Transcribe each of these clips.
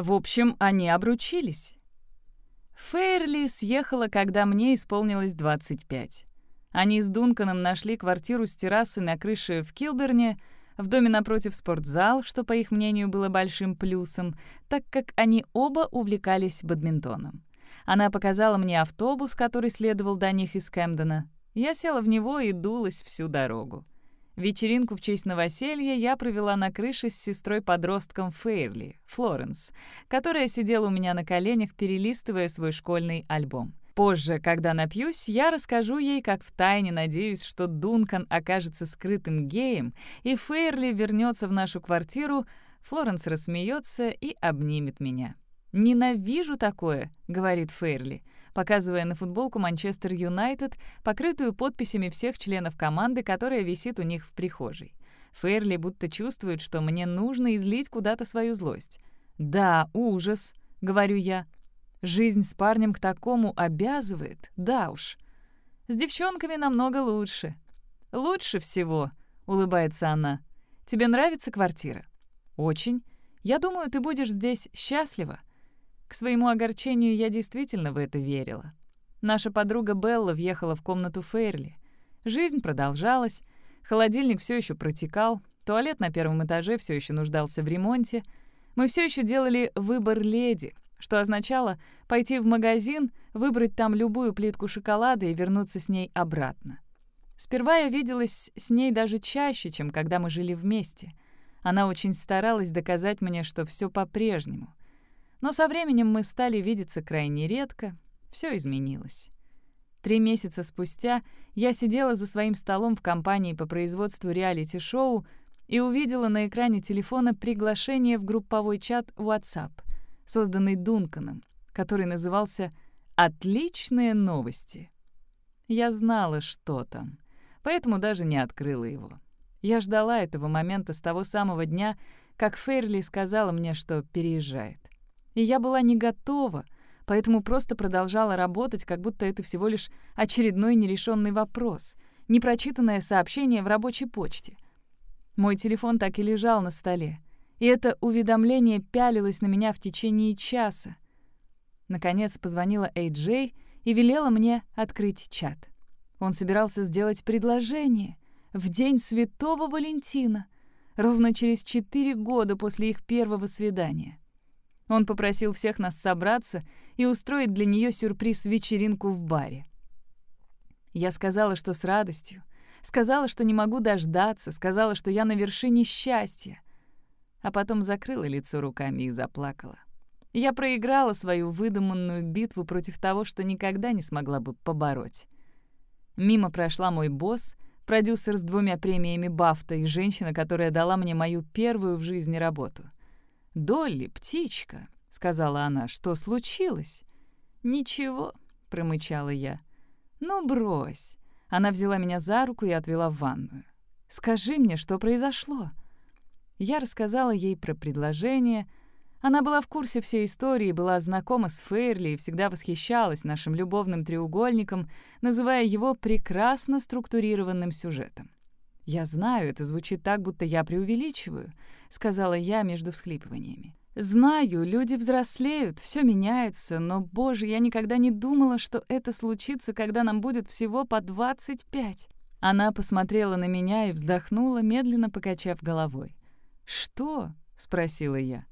В общем, они обручились. Фейрли съехала, когда мне исполнилось 25. Они с Дунканом нашли квартиру с террасой на крыше в Килберне, в доме напротив спортзал, что, по их мнению, было большим плюсом, так как они оба увлекались бадминтоном. Она показала мне автобус, который следовал до них из Кэмдена. Я села в него и дулась всю дорогу. Вечеринку в честь новоселья я провела на крыше с сестрой-подростком Фейрли, Флоренс, которая сидела у меня на коленях, перелистывая свой школьный альбом. Позже, когда напьюсь, я расскажу ей, как втайне надеюсь, что Дункан окажется скрытым геем, и Фейрли вернется в нашу квартиру, Флоренс рассмеется и обнимет меня. «Ненавижу такое», — говорит Фейрли, показывая на футболку Манчестер Юнайтед, покрытую подписями всех членов команды, которая висит у них в прихожей. Фейрли будто чувствует, что мне нужно излить куда-то свою злость. «Да, ужас», — говорю я. «Жизнь с парнем к такому обязывает, да уж. С девчонками намного лучше». «Лучше всего», — улыбается она. «Тебе нравится квартира?» «Очень. Я думаю, ты будешь здесь счастлива. К своему огорчению я действительно в это верила. Наша подруга Белла въехала в комнату Фейрли. Жизнь продолжалась, холодильник все еще протекал, туалет на первом этаже все еще нуждался в ремонте. Мы все еще делали выбор леди, что означало пойти в магазин, выбрать там любую плитку шоколада и вернуться с ней обратно. Сперва я виделась с ней даже чаще, чем когда мы жили вместе. Она очень старалась доказать мне, что все по-прежнему. Но со временем мы стали видеться крайне редко, все изменилось. Три месяца спустя я сидела за своим столом в компании по производству реалити-шоу и увидела на экране телефона приглашение в групповой чат WhatsApp, созданный Дунканом, который назывался «Отличные новости». Я знала, что там, поэтому даже не открыла его. Я ждала этого момента с того самого дня, как Фейрли сказала мне, что переезжает. И я была не готова, поэтому просто продолжала работать, как будто это всего лишь очередной нерешенный вопрос, непрочитанное сообщение в рабочей почте. Мой телефон так и лежал на столе, и это уведомление пялилось на меня в течение часа. Наконец позвонила Эй Джей и велела мне открыть чат. Он собирался сделать предложение в день Святого Валентина, ровно через четыре года после их первого свидания. Он попросил всех нас собраться и устроить для нее сюрприз-вечеринку в баре. Я сказала, что с радостью. Сказала, что не могу дождаться, сказала, что я на вершине счастья. А потом закрыла лицо руками и заплакала. Я проиграла свою выдуманную битву против того, что никогда не смогла бы побороть. Мимо прошла мой босс, продюсер с двумя премиями Бафта и женщина, которая дала мне мою первую в жизни работу — «Долли, птичка», — сказала она, — «что случилось?» «Ничего», — промычала я. «Ну, брось». Она взяла меня за руку и отвела в ванную. «Скажи мне, что произошло?» Я рассказала ей про предложение. Она была в курсе всей истории, была знакома с Фейрли и всегда восхищалась нашим любовным треугольником, называя его прекрасно структурированным сюжетом. «Я знаю, это звучит так, будто я преувеличиваю», — сказала я между всхлипываниями. «Знаю, люди взрослеют, все меняется, но, боже, я никогда не думала, что это случится, когда нам будет всего по 25». Она посмотрела на меня и вздохнула, медленно покачав головой. «Что?» — спросила я.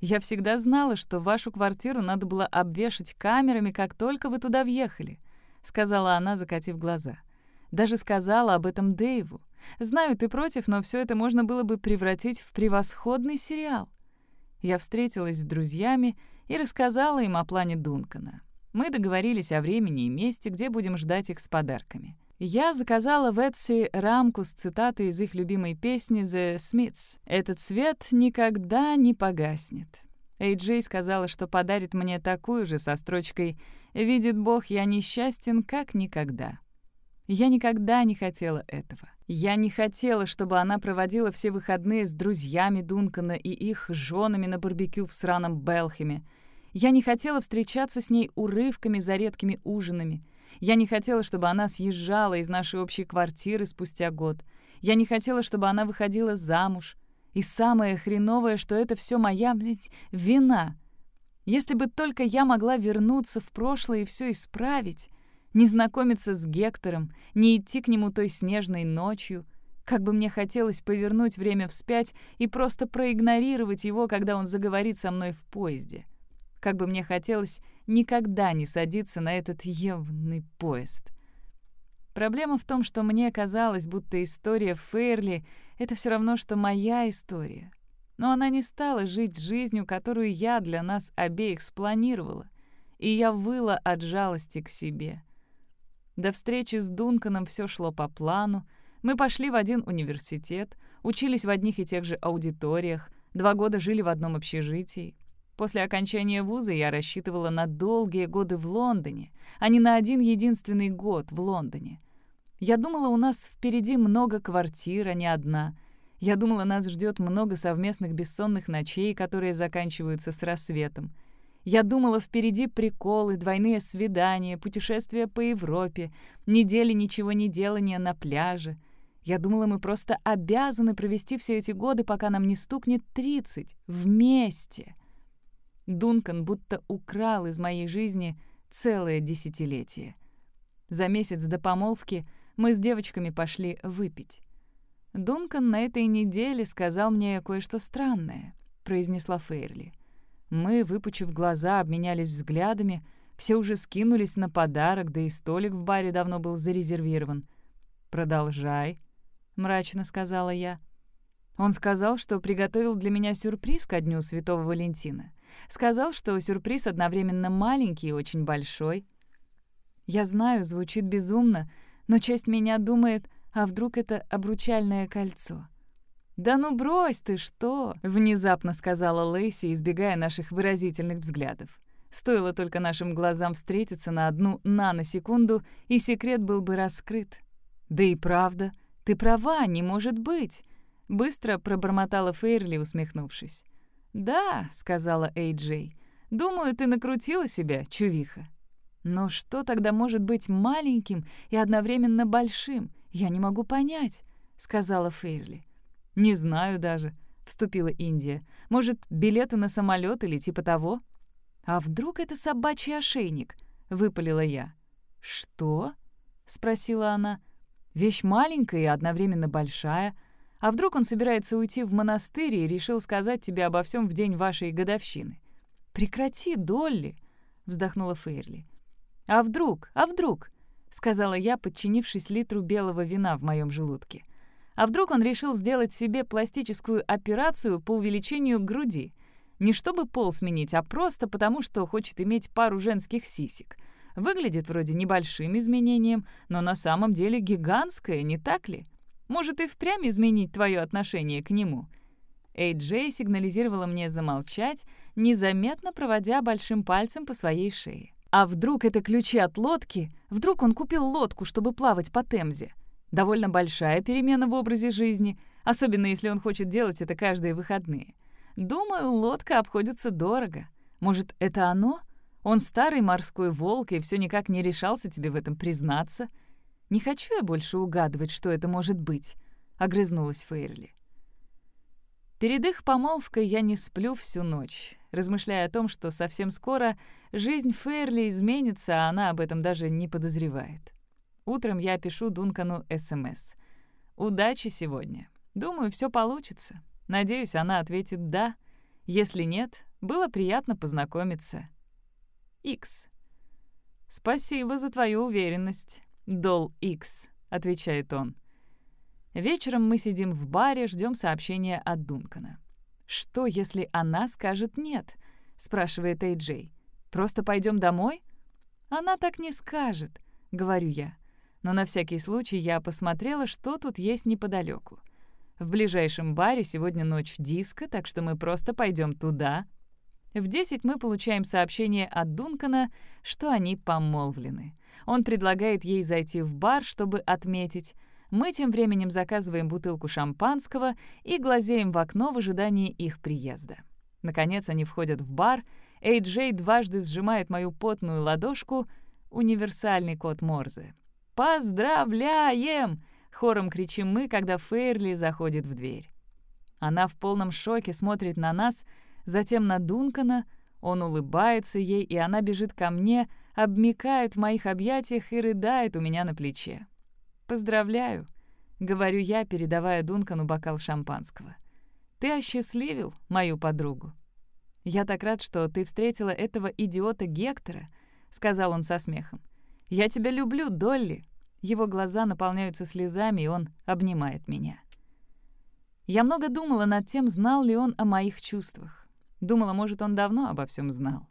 «Я всегда знала, что вашу квартиру надо было обвешать камерами, как только вы туда въехали», — сказала она, закатив глаза. «Даже сказала об этом Дэйву. Знаю, ты против, но все это можно было бы превратить в превосходный сериал. Я встретилась с друзьями и рассказала им о плане Дункана. Мы договорились о времени и месте, где будем ждать их с подарками. Я заказала в Etsy рамку с цитатой из их любимой песни «The Smiths». «Этот свет никогда не погаснет». Эйджей сказала, что подарит мне такую же со строчкой «Видит Бог, я несчастен, как никогда». Я никогда не хотела этого. Я не хотела, чтобы она проводила все выходные с друзьями Дункана и их женами на барбекю в сраном Белхеме. Я не хотела встречаться с ней урывками за редкими ужинами. Я не хотела, чтобы она съезжала из нашей общей квартиры спустя год. Я не хотела, чтобы она выходила замуж. И самое хреновое, что это все моя, блядь, вина. Если бы только я могла вернуться в прошлое и все исправить, не знакомиться с Гектором, не идти к нему той снежной ночью, как бы мне хотелось повернуть время вспять и просто проигнорировать его, когда он заговорит со мной в поезде. Как бы мне хотелось никогда не садиться на этот явный поезд. Проблема в том, что мне казалось, будто история Фейрли — это все равно, что моя история. Но она не стала жить жизнью, которую я для нас обеих спланировала. И я выла от жалости к себе. До встречи с Дунканом все шло по плану. Мы пошли в один университет, учились в одних и тех же аудиториях, два года жили в одном общежитии. После окончания вуза я рассчитывала на долгие годы в Лондоне, а не на один единственный год в Лондоне. Я думала, у нас впереди много квартир, а не одна. Я думала, нас ждет много совместных бессонных ночей, которые заканчиваются с рассветом. Я думала, впереди приколы, двойные свидания, путешествия по Европе, недели ничего не делания на пляже. Я думала, мы просто обязаны провести все эти годы, пока нам не стукнет 30, вместе. Дункан будто украл из моей жизни целое десятилетие. За месяц до помолвки мы с девочками пошли выпить. «Дункан на этой неделе сказал мне кое-что странное», — произнесла Фейрли. Мы, выпучив глаза, обменялись взглядами, все уже скинулись на подарок, да и столик в баре давно был зарезервирован. «Продолжай», — мрачно сказала я. Он сказал, что приготовил для меня сюрприз ко дню Святого Валентина. Сказал, что сюрприз одновременно маленький и очень большой. Я знаю, звучит безумно, но часть меня думает, а вдруг это обручальное кольцо? «Да ну брось ты, что?» — внезапно сказала Лейси, избегая наших выразительных взглядов. Стоило только нашим глазам встретиться на одну наносекунду, и секрет был бы раскрыт. «Да и правда, ты права, не может быть!» — быстро пробормотала Фейрли, усмехнувшись. «Да», — сказала Эй-Джей, — «думаю, ты накрутила себя, чувиха». Но что тогда может быть маленьким и одновременно большим? Я не могу понять, сказала Фейрли. Не знаю даже, вступила Индия. Может, билеты на самолет или типа того? А вдруг это собачий ошейник? выпалила я. Что? спросила она. Вещь маленькая и одновременно большая. А вдруг он собирается уйти в монастырь и решил сказать тебе обо всем в день вашей годовщины? Прекрати, Долли, вздохнула Фейрли. «А вдруг? А вдруг?» — сказала я, подчинившись литру белого вина в моем желудке. «А вдруг он решил сделать себе пластическую операцию по увеличению груди? Не чтобы пол сменить, а просто потому, что хочет иметь пару женских сисек. Выглядит вроде небольшим изменением, но на самом деле гигантское, не так ли? Может и впрямь изменить твое отношение к нему?» Эй-Джей сигнализировала мне замолчать, незаметно проводя большим пальцем по своей шее. А вдруг это ключи от лодки? Вдруг он купил лодку, чтобы плавать по Темзе? Довольно большая перемена в образе жизни, особенно если он хочет делать это каждые выходные. Думаю, лодка обходится дорого. Может, это оно? Он старый морской волк и все никак не решался тебе в этом признаться. Не хочу я больше угадывать, что это может быть, — огрызнулась Фейрли. Перед их помолвкой я не сплю всю ночь размышляя о том, что совсем скоро жизнь Фейрли изменится, а она об этом даже не подозревает. Утром я пишу Дункану СМС. «Удачи сегодня. Думаю, все получится. Надеюсь, она ответит «да». Если нет, было приятно познакомиться. X. «Спасибо за твою уверенность, Дол X», — отвечает он. Вечером мы сидим в баре, ждем сообщения от Дункана. «Что, если она скажет «нет»?» — спрашивает Эй-Джей. «Просто пойдем домой?» «Она так не скажет», — говорю я. Но на всякий случай я посмотрела, что тут есть неподалеку. В ближайшем баре сегодня ночь диска, так что мы просто пойдем туда. В 10 мы получаем сообщение от Дункана, что они помолвлены. Он предлагает ей зайти в бар, чтобы отметить. Мы тем временем заказываем бутылку шампанского и глазеем в окно в ожидании их приезда. Наконец они входят в бар. Эй-Джей дважды сжимает мою потную ладошку. Универсальный код Морзе. «Поздравляем!» — хором кричим мы, когда Фейрли заходит в дверь. Она в полном шоке смотрит на нас, затем на Дункана. Он улыбается ей, и она бежит ко мне, обмикает в моих объятиях и рыдает у меня на плече. «Поздравляю», — говорю я, передавая Дункану бокал шампанского. «Ты осчастливил мою подругу». «Я так рад, что ты встретила этого идиота Гектора», — сказал он со смехом. «Я тебя люблю, Долли». Его глаза наполняются слезами, и он обнимает меня. Я много думала над тем, знал ли он о моих чувствах. Думала, может, он давно обо всем знал.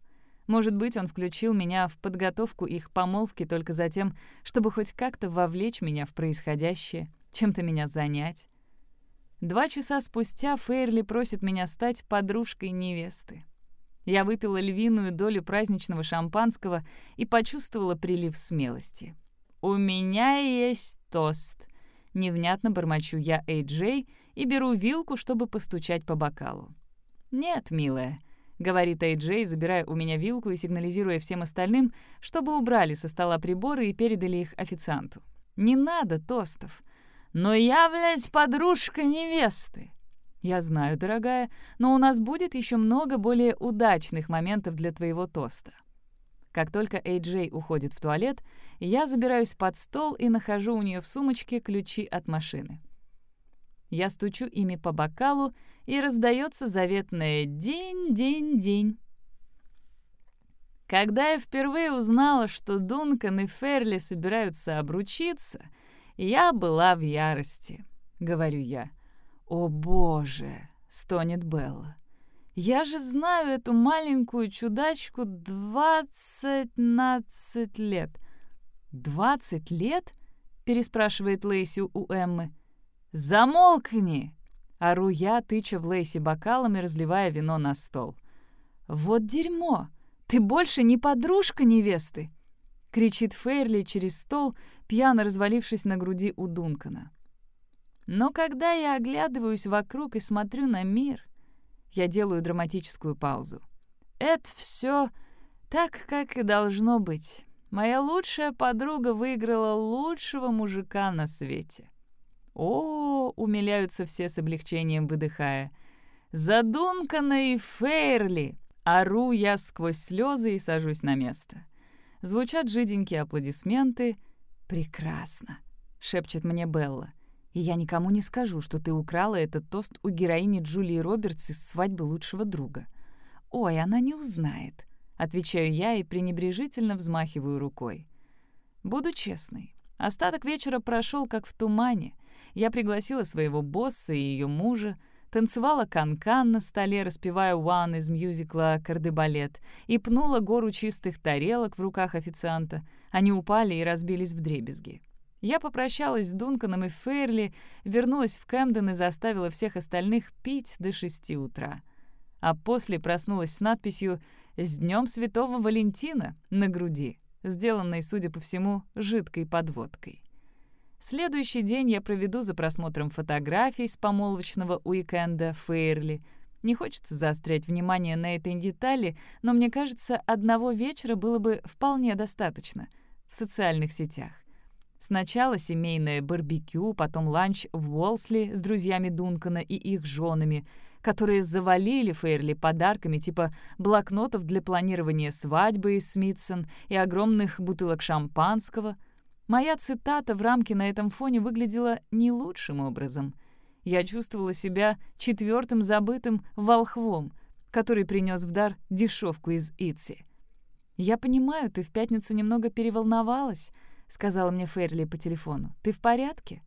Может быть, он включил меня в подготовку их помолвки только за тем, чтобы хоть как-то вовлечь меня в происходящее, чем-то меня занять. Два часа спустя Фейрли просит меня стать подружкой невесты. Я выпила львиную долю праздничного шампанского и почувствовала прилив смелости. «У меня есть тост», — невнятно бормочу я Эй Джей и беру вилку, чтобы постучать по бокалу. «Нет, милая», — говорит Эй Джей, забирая у меня вилку и сигнализируя всем остальным, чтобы убрали со стола приборы и передали их официанту. «Не надо тостов». «Но я, блядь, подружка невесты», «Я знаю, дорогая, но у нас будет еще много более удачных моментов для твоего тоста. Как только Эй-Джей уходит в туалет, я забираюсь под стол и нахожу у нее в сумочке ключи от машины. Я стучу ими по бокалу, и раздается заветное «день, день, день». Когда я впервые узнала, что Дункан и Ферли собираются обручиться, я была в ярости, — говорю я. «О, Боже!» — стонет Белла. Я же знаю эту маленькую чудачку двадцатнадцать лет. «Двадцать лет?» — переспрашивает Лейси у Эммы. «Замолкни!» — ору я, тыча в Лейси бокалом и разливая вино на стол. «Вот дерьмо! Ты больше не подружка невесты!» — кричит Фейрли через стол, пьяно развалившись на груди у Дункана. Но когда я оглядываюсь вокруг и смотрю на мир, я делаю драматическую паузу. Это все так, как и должно быть. Моя лучшая подруга выиграла лучшего мужика на свете. О, умиляются все с облегчением, выдыхая. Задункана и Фейрли! Ору я сквозь слезы и сажусь на место. Звучат жиденькие аплодисменты. «Прекрасно!» — шепчет мне Белла. И я никому не скажу, что ты украла этот тост у героини Джулии Робертс из «Свадьбы лучшего друга». «Ой, она не узнает», — отвечаю я и пренебрежительно взмахиваю рукой. Буду честной. Остаток вечера прошел как в тумане. Я пригласила своего босса и ее мужа, танцевала канкан -кан на столе, распевая «One» из мюзикла «Кардебалет» и пнула гору чистых тарелок в руках официанта. Они упали и разбились в дребезги. Я попрощалась с Дунканом и Ферли, вернулась в Кэмден и заставила всех остальных пить до шести утра. А после проснулась с надписью «С Днем Святого Валентина» на груди, сделанной, судя по всему, жидкой подводкой. Следующий день я проведу за просмотром фотографий с помолвочного уикенда Фейрли. Не хочется заострять внимание на этой детали, но мне кажется, одного вечера было бы вполне достаточно в социальных сетях. Сначала семейное барбекю, потом ланч в Уолсли с друзьями Дункана и их женами, которые завалили Фейрли подарками типа блокнотов для планирования свадьбы из Смитсон и огромных бутылок шампанского. Моя цитата в рамке на этом фоне выглядела не лучшим образом. Я чувствовала себя четвертым забытым волхвом, который принес в дар дешевку из Итси. «Я понимаю, ты в пятницу немного переволновалась», сказала мне Ферли по телефону. «Ты в порядке?»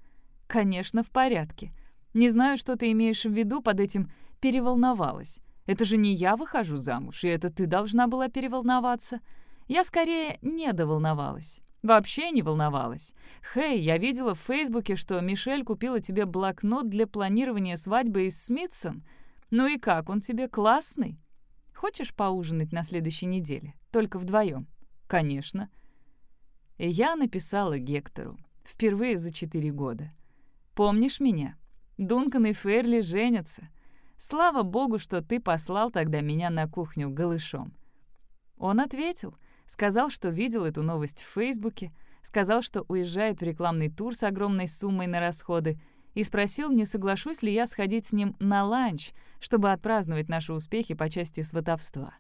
«Конечно, в порядке. Не знаю, что ты имеешь в виду под этим «переволновалась». Это же не я выхожу замуж, и это ты должна была переволноваться. Я скорее недоволновалась. Вообще не волновалась. Хей, я видела в Фейсбуке, что Мишель купила тебе блокнот для планирования свадьбы из Смитсон. Ну и как, он тебе классный? Хочешь поужинать на следующей неделе? Только вдвоем? Конечно. Я написала Гектору. Впервые за четыре года. «Помнишь меня? Дункан и Ферли женятся. Слава богу, что ты послал тогда меня на кухню голышом». Он ответил, сказал, что видел эту новость в Фейсбуке, сказал, что уезжает в рекламный тур с огромной суммой на расходы, и спросил, не соглашусь ли я сходить с ним на ланч, чтобы отпраздновать наши успехи по части сватовства.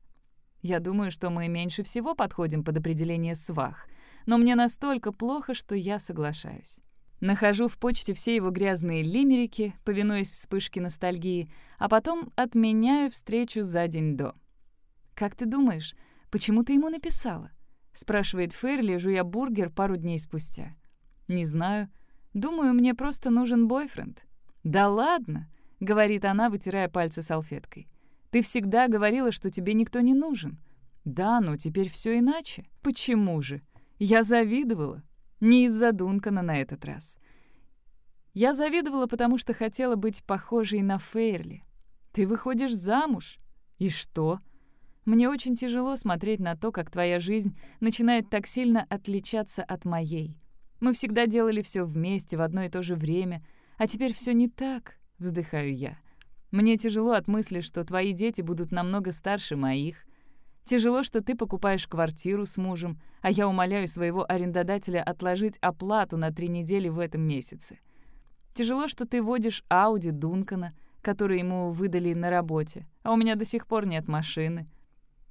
Я думаю, что мы меньше всего подходим под определение свах, но мне настолько плохо, что я соглашаюсь. Нахожу в почте все его грязные лимерики, повинуясь вспышке ностальгии, а потом отменяю встречу за день до. «Как ты думаешь, почему ты ему написала?» — спрашивает Ферли, жуя бургер пару дней спустя. «Не знаю. Думаю, мне просто нужен бойфренд». «Да ладно!» — говорит она, вытирая пальцы салфеткой. «Ты всегда говорила, что тебе никто не нужен». «Да, но теперь все иначе». «Почему же?» «Я завидовала. Не из-за Дункана на этот раз. Я завидовала, потому что хотела быть похожей на Фейрли. Ты выходишь замуж. И что?» Мне очень тяжело смотреть на то, как твоя жизнь начинает так сильно отличаться от моей. Мы всегда делали все вместе в одно и то же время, а теперь все не так, вздыхаю я. Мне тяжело от мысли, что твои дети будут намного старше моих. Тяжело, что ты покупаешь квартиру с мужем, а я умоляю своего арендодателя отложить оплату на три недели в этом месяце. Тяжело, что ты водишь Ауди Дункана, который ему выдали на работе, а у меня до сих пор нет машины.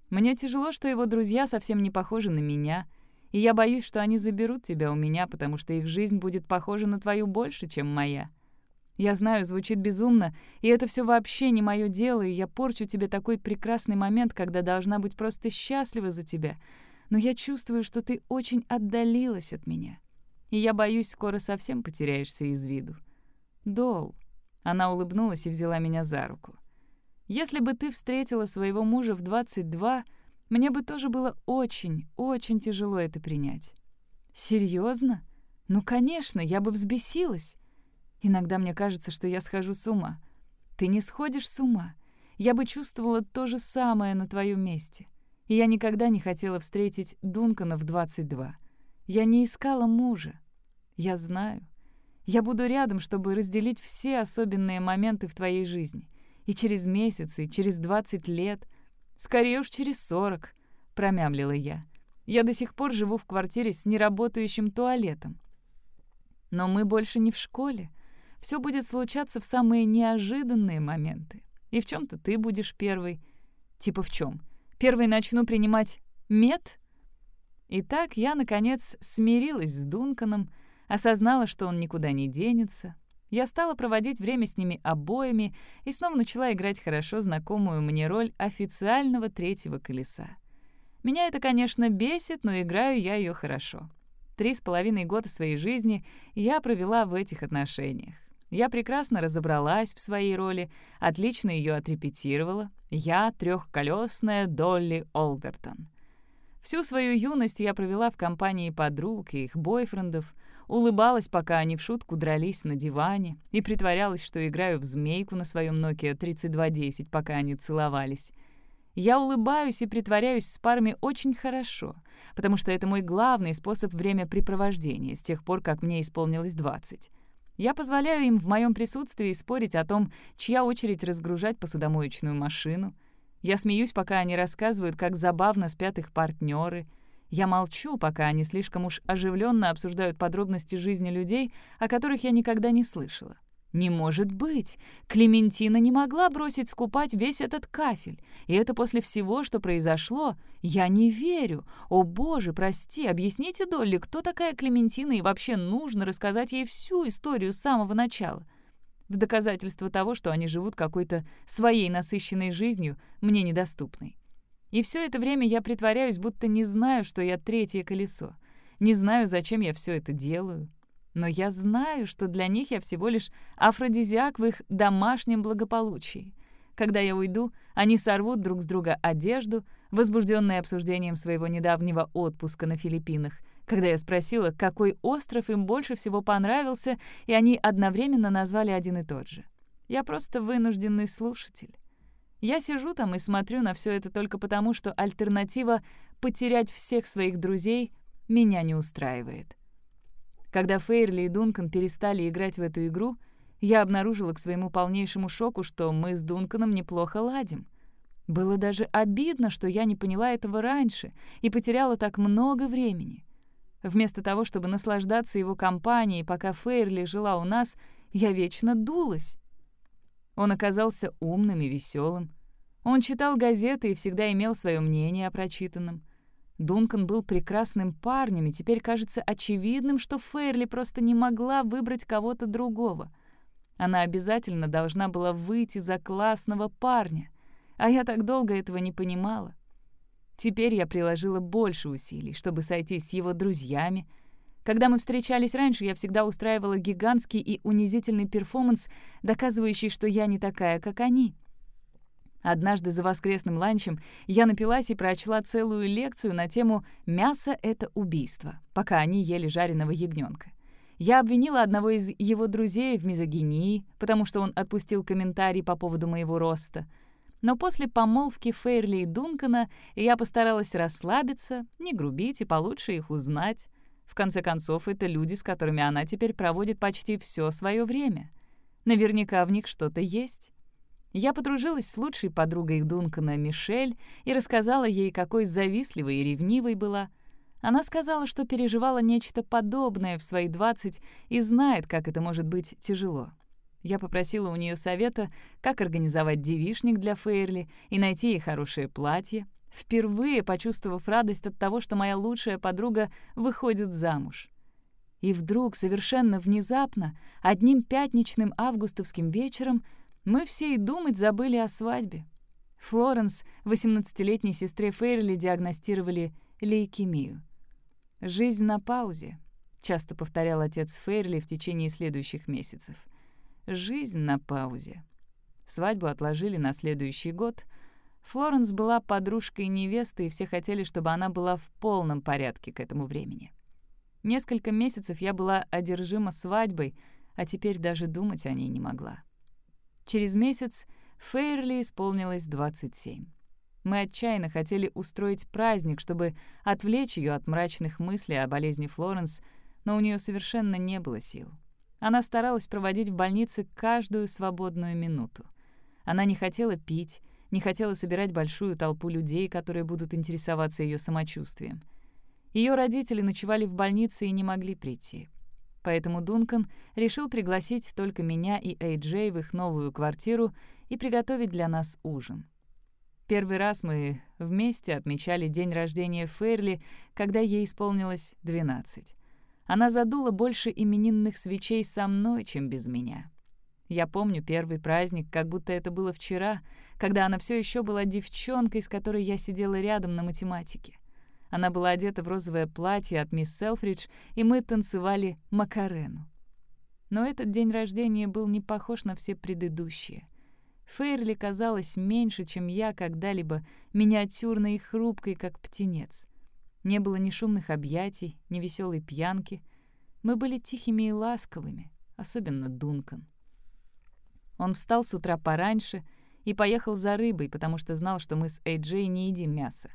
Мне тяжело, что его друзья совсем не похожи на меня, и я боюсь, что они заберут тебя у меня, потому что их жизнь будет похожа на твою больше, чем моя. Я знаю, звучит безумно, и это все вообще не мое дело, и я порчу тебе такой прекрасный момент, когда должна быть просто счастлива за тебя. Но я чувствую, что ты очень отдалилась от меня. И я боюсь, скоро совсем потеряешься из виду. Дол. Она улыбнулась и взяла меня за руку. Если бы ты встретила своего мужа в 22, мне бы тоже было очень, очень тяжело это принять. Серьезно? Ну, конечно, я бы взбесилась. Иногда мне кажется, что я схожу с ума. Ты не сходишь с ума. Я бы чувствовала то же самое на твоем месте. И я никогда не хотела встретить Дункана в 22. Я не искала мужа. Я знаю. Я буду рядом, чтобы разделить все особенные моменты в твоей жизни. И через месяцы, через 20 лет, скорее уж через 40, промямлила я. Я до сих пор живу в квартире с неработающим туалетом. Но мы больше не в школе. Все будет случаться в самые неожиданные моменты. И в чем то ты будешь первый. Типа в чем? Первый начну принимать мед? Итак, я, наконец, смирилась с Дунканом, осознала, что он никуда не денется, я стала проводить время с ними обоими и снова начала играть хорошо знакомую мне роль официального третьего колеса. Меня это, конечно, бесит, но играю я ее хорошо. Три с половиной года своей жизни я провела в этих отношениях. Я прекрасно разобралась в своей роли, отлично ее отрепетировала. Я трехколесная Долли Олдертон. Всю свою юность я провела в компании подруг и их бойфрендов — улыбалась, пока они в шутку дрались на диване, и притворялась, что играю в змейку на своем Nokia 3210, пока они целовались. Я улыбаюсь и притворяюсь с парами очень хорошо, потому что это мой главный способ времяпрепровождения с тех пор, как мне исполнилось 20. Я позволяю им в моем присутствии спорить о том, чья очередь разгружать посудомоечную машину. Я смеюсь, пока они рассказывают, как забавно спят их партнеры — я молчу, пока они слишком уж оживленно обсуждают подробности жизни людей, о которых я никогда не слышала. Не может быть! Клементина не могла бросить скупать весь этот кафель. И это после всего, что произошло. Я не верю. О, боже, прости, объясните, Долли, кто такая Клементина и вообще нужно рассказать ей всю историю с самого начала. В доказательство того, что они живут какой-то своей насыщенной жизнью, мне недоступной. И все это время я притворяюсь, будто не знаю, что я третье колесо. Не знаю, зачем я все это делаю. Но я знаю, что для них я всего лишь афродизиак в их домашнем благополучии. Когда я уйду, они сорвут друг с друга одежду, возбужденные обсуждением своего недавнего отпуска на Филиппинах, когда я спросила, какой остров им больше всего понравился, и они одновременно назвали один и тот же. Я просто вынужденный слушатель. Я сижу там и смотрю на все это только потому, что альтернатива потерять всех своих друзей меня не устраивает. Когда Фейрли и Дункан перестали играть в эту игру, я обнаружила к своему полнейшему шоку, что мы с Дунканом неплохо ладим. Было даже обидно, что я не поняла этого раньше и потеряла так много времени. Вместо того, чтобы наслаждаться его компанией, пока Фейрли жила у нас, я вечно дулась. Он оказался умным и веселым. Он читал газеты и всегда имел свое мнение о прочитанном. Дункан был прекрасным парнем, и теперь кажется очевидным, что Фейрли просто не могла выбрать кого-то другого. Она обязательно должна была выйти за классного парня, а я так долго этого не понимала. Теперь я приложила больше усилий, чтобы сойтись с его друзьями. Когда мы встречались раньше, я всегда устраивала гигантский и унизительный перформанс, доказывающий, что я не такая, как они — Однажды за воскресным ланчем я напилась и прочла целую лекцию на тему «Мясо — это убийство», пока они ели жареного ягненка. Я обвинила одного из его друзей в мизогинии, потому что он отпустил комментарий по поводу моего роста. Но после помолвки Фейрли и Дункана я постаралась расслабиться, не грубить и получше их узнать. В конце концов, это люди, с которыми она теперь проводит почти все свое время. Наверняка в них что-то есть. Я подружилась с лучшей подругой Дункана Мишель и рассказала ей, какой завистливой и ревнивой была. Она сказала, что переживала нечто подобное в свои 20 и знает, как это может быть тяжело. Я попросила у нее совета, как организовать девишник для Фейрли и найти ей хорошее платье, впервые почувствовав радость от того, что моя лучшая подруга выходит замуж. И вдруг, совершенно внезапно, одним пятничным августовским вечером — мы все и думать забыли о свадьбе. Флоренс, 18-летней сестре Фейрли, диагностировали лейкемию. «Жизнь на паузе», — часто повторял отец Фейрли в течение следующих месяцев. «Жизнь на паузе». Свадьбу отложили на следующий год. Флоренс была подружкой невесты, и все хотели, чтобы она была в полном порядке к этому времени. Несколько месяцев я была одержима свадьбой, а теперь даже думать о ней не могла. Через месяц Фейрли исполнилось 27. Мы отчаянно хотели устроить праздник, чтобы отвлечь ее от мрачных мыслей о болезни Флоренс, но у нее совершенно не было сил. Она старалась проводить в больнице каждую свободную минуту. Она не хотела пить, не хотела собирать большую толпу людей, которые будут интересоваться ее самочувствием. Ее родители ночевали в больнице и не могли прийти. Поэтому Дункан решил пригласить только меня и Эй-Джей в их новую квартиру и приготовить для нас ужин. Первый раз мы вместе отмечали день рождения Ферли, когда ей исполнилось 12. Она задула больше именинных свечей со мной, чем без меня. Я помню первый праздник, как будто это было вчера, когда она все еще была девчонкой, с которой я сидела рядом на математике. Она была одета в розовое платье от мисс Селфридж, и мы танцевали Макарену. Но этот день рождения был не похож на все предыдущие. Фейрли казалась меньше, чем я когда-либо, миниатюрной и хрупкой, как птенец. Не было ни шумных объятий, ни веселой пьянки. Мы были тихими и ласковыми, особенно Дункан. Он встал с утра пораньше и поехал за рыбой, потому что знал, что мы с Эйджей не едим мясо.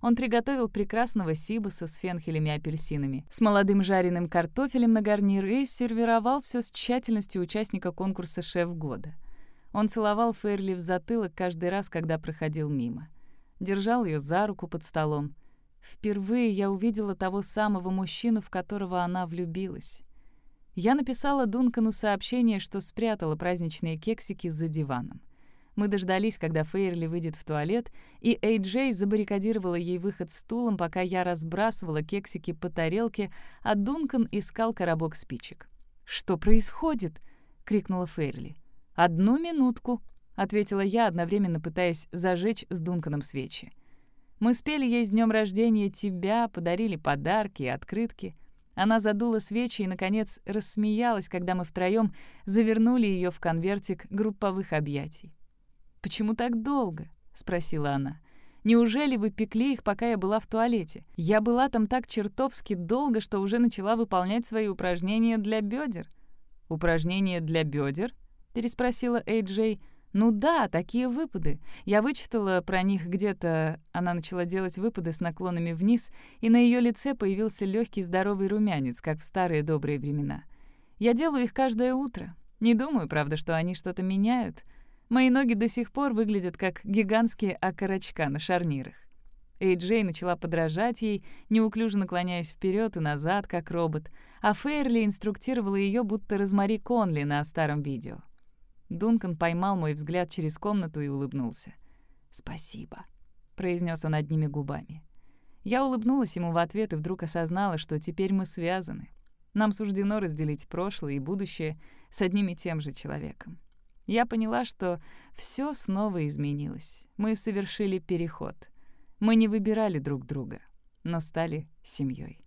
Он приготовил прекрасного сибаса с фенхелями и апельсинами, с молодым жареным картофелем на гарнир и сервировал все с тщательностью участника конкурса «Шеф года». Он целовал Ферли в затылок каждый раз, когда проходил мимо. Держал ее за руку под столом. Впервые я увидела того самого мужчину, в которого она влюбилась. Я написала Дункану сообщение, что спрятала праздничные кексики за диваном. Мы дождались, когда Фейерли выйдет в туалет, и Эй-Джей забаррикадировала ей выход стулом, пока я разбрасывала кексики по тарелке, а Дункан искал коробок спичек. «Что происходит?» — крикнула Фейерли. «Одну минутку», — ответила я, одновременно пытаясь зажечь с Дунканом свечи. Мы спели ей с днем рождения тебя, подарили подарки и открытки. Она задула свечи и, наконец, рассмеялась, когда мы втроем завернули ее в конвертик групповых объятий. «Почему так долго?» — спросила она. «Неужели вы пекли их, пока я была в туалете? Я была там так чертовски долго, что уже начала выполнять свои упражнения для бедер». «Упражнения для бедер?» — переспросила Эй-Джей. «Ну да, такие выпады. Я вычитала про них где-то...» Она начала делать выпады с наклонами вниз, и на ее лице появился легкий здоровый румянец, как в старые добрые времена. «Я делаю их каждое утро. Не думаю, правда, что они что-то меняют. Мои ноги до сих пор выглядят как гигантские окорочка на шарнирах. Эйджей начала подражать ей, неуклюже наклоняясь вперед и назад, как робот, а Фейрли инструктировала ее, будто Розмари Конли на старом видео. Дункан поймал мой взгляд через комнату и улыбнулся. «Спасибо», — произнес он одними губами. Я улыбнулась ему в ответ и вдруг осознала, что теперь мы связаны. Нам суждено разделить прошлое и будущее с одним и тем же человеком. Я поняла, что все снова изменилось. Мы совершили переход. Мы не выбирали друг друга, но стали семьей.